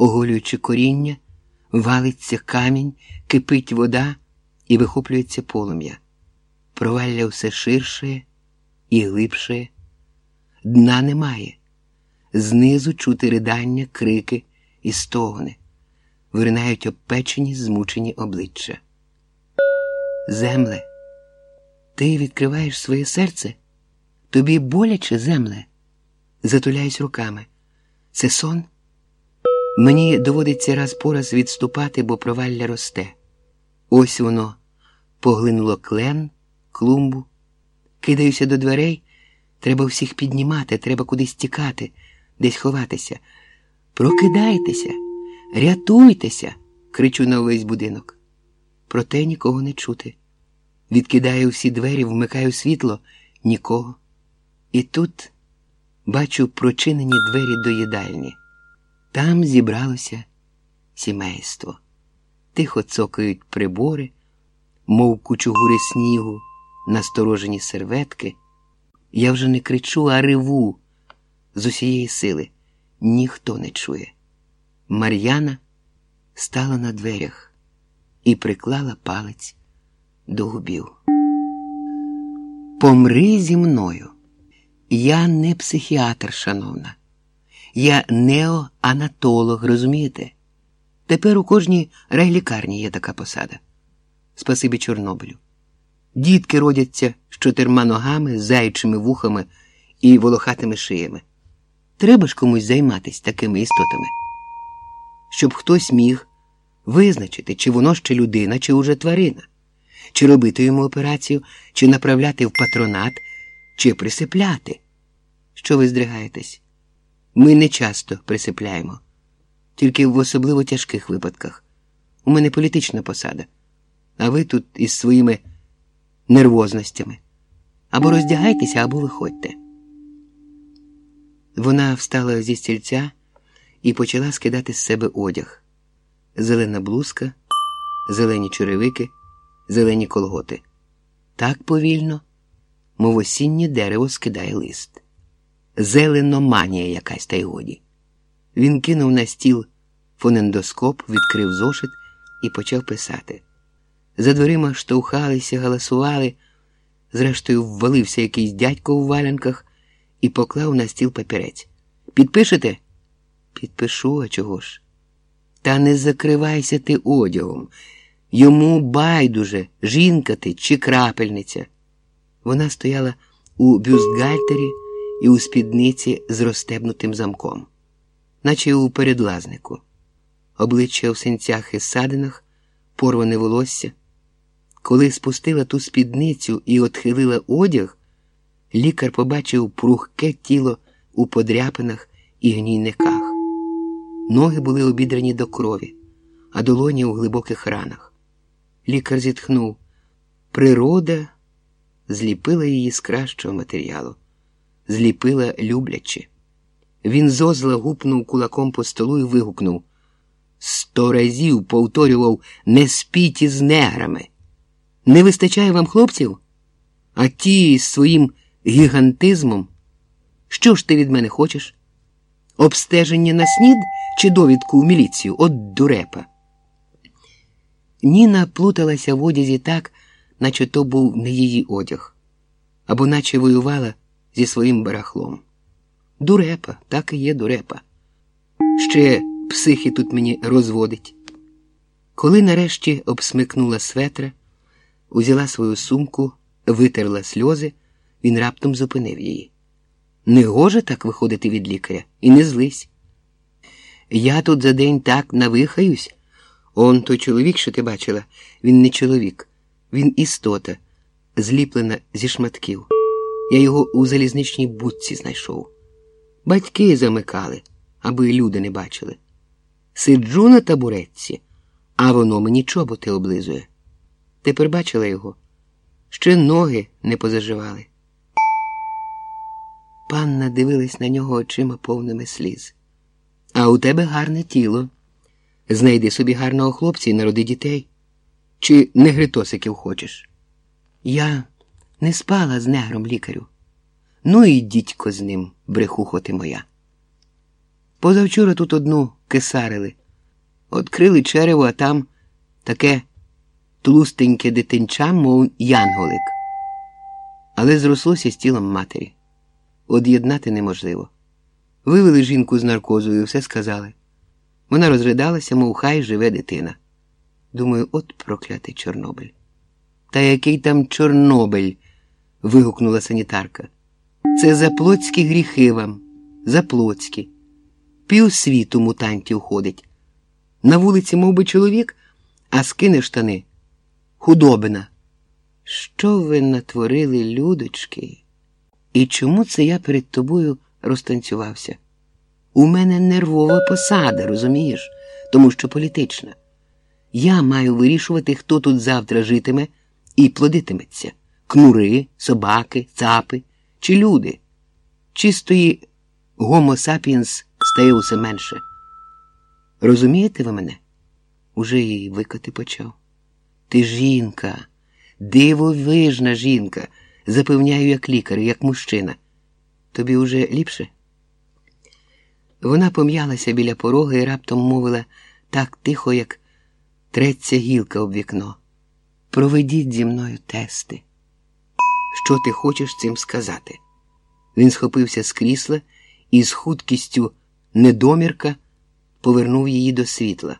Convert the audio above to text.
оголюючи коріння, валиться камінь, кипить вода і вихоплюється полум'я. Провалля все ширше і глибше, дна немає. Знизу чути ридання, крики і стогони, виринають обпечені, змучені обличчя. Земле, ти відкриваєш своє серце? Тобі боляче, земле? Затуляюсь руками. Це сон? Мені доводиться раз по раз відступати, бо провалля росте. Ось воно поглинуло клен, клумбу. Кидаюся до дверей. Треба всіх піднімати, треба кудись тікати, десь ховатися. Прокидайтеся, рятуйтеся, кричу на увесь будинок. Проте нікого не чути. Відкидаю всі двері, вмикаю світло, нікого. І тут бачу прочинені двері до їдальні. Там зібралося сімейство. Тихо цокають прибори, мов кучугури снігу, насторожені серветки. Я вже не кричу, а реву з усієї сили. Ніхто не чує. Мар'яна стала на дверях і приклала палець до губів. Помри зі мною. Я не психіатр, шановна. Я неоанатолог, розумієте? Тепер у кожній райлікарні є така посада. Спасибі Чорнобилю. Дітки родяться з чотирма ногами, заячими вухами і волохатими шиями. Треба ж комусь займатися такими істотами, щоб хтось міг визначити, чи воно ще людина, чи уже тварина, чи робити йому операцію, чи направляти в патронат, чи присипляти. Що ви здригаєтесь? Ми не часто присипляємо, тільки в особливо тяжких випадках. У мене політична посада, а ви тут із своїми нервозностями. Або роздягайтеся, або виходьте. Вона встала зі стільця і почала скидати з себе одяг: зелена блузка, зелені черевики, зелені колготи. Так повільно, мов осіннє дерево скидає лист. Зеленоманія якась та й годі. Він кинув на стіл фонендоскоп, відкрив зошит і почав писати. За дверима штовхалися, галасували. Зрештою, ввалився якийсь дядько у валянках і поклав на стіл папірець. Підпишете? Підпишу, а чого ж? Та не закривайся ти одягом. Йому байдуже, жінка ти чи крапельниця. Вона стояла у бюстгальтері і у спідниці з розстебнутим замком, наче у передлазнику, обличчя в синцях і садинах, порване волосся. Коли спустила ту спідницю і отхилила одяг, лікар побачив прухке тіло у подряпинах і гнійниках. Ноги були обідрані до крові, а долоні у глибоких ранах. Лікар зітхнув. Природа зліпила її з кращого матеріалу, зліпила люблячи. Він зозла гупнув кулаком по столу і вигукнув Сто разів повторював не спіть із неграми. Не вистачає вам хлопців? А ті з своїм гігантизмом. Що ж ти від мене хочеш? Обстеження на снід чи довідку в міліцію от дурепа? Ніна плуталася в одязі так, наче то був не її одяг, або наче воювала зі своїм барахлом. Дурепа, так і є дурепа. Ще психи тут мені розводить. Коли нарешті обсмикнула светра, узяла свою сумку, витерла сльози, він раптом зупинив її. Не гоже так виходити від лікаря і не злись. Я тут за день так навихаюсь. Он той чоловік, що ти бачила, він не чоловік, він істота, зліплена зі шматків. Я його у залізничній будці знайшов. Батьки замикали, аби люди не бачили. Сиджу на табуретці, а воно мені чоботи облизує. Тепер бачила його, ще ноги не позаживали. Панна дивилась на нього очима повними сліз. А у тебе гарне тіло. Знайди собі гарного хлопця і народи дітей. Чи негритосиків хочеш? Я не спала з негром лікарю. Ну і дідько з ним, брехухоти моя. Позавчора тут одну кисарили. Открили черево, а там таке тлустеньке дитинча, мов янголик. Але зрослося з тілом матері. Од'єднати неможливо. Вивели жінку з наркозою і все сказали. Вона розридалася, мов хай живе дитина. Думаю, от проклятий Чорнобиль. Та який там Чорнобиль? Вигукнула санітарка. Це заплотські гріхи вам, заплотські. Пів світу мутантів ходить. На вулиці мов би, чоловік, а скине штани. Худобина. Що ви натворили, людочки? І чому це я перед тобою розтанцювався? У мене нервова посада, розумієш, тому що політична. Я маю вирішувати, хто тут завтра житиме і плодитиметься кнури, собаки, цапи чи люди. Чистої гомо сапіенс стає усе менше. Розумієте ви мене? Уже і викати почав. Ти жінка, дивовижна жінка, запевняю, як лікар, як мужчина. Тобі уже ліпше? Вона пом'ялася біля порога і раптом мовила так тихо, як треться гілка об вікно. Проведіть зі мною тести. Що ти хочеш цим сказати? Він схопився з крісла і з худкістю недомірка повернув її до світла.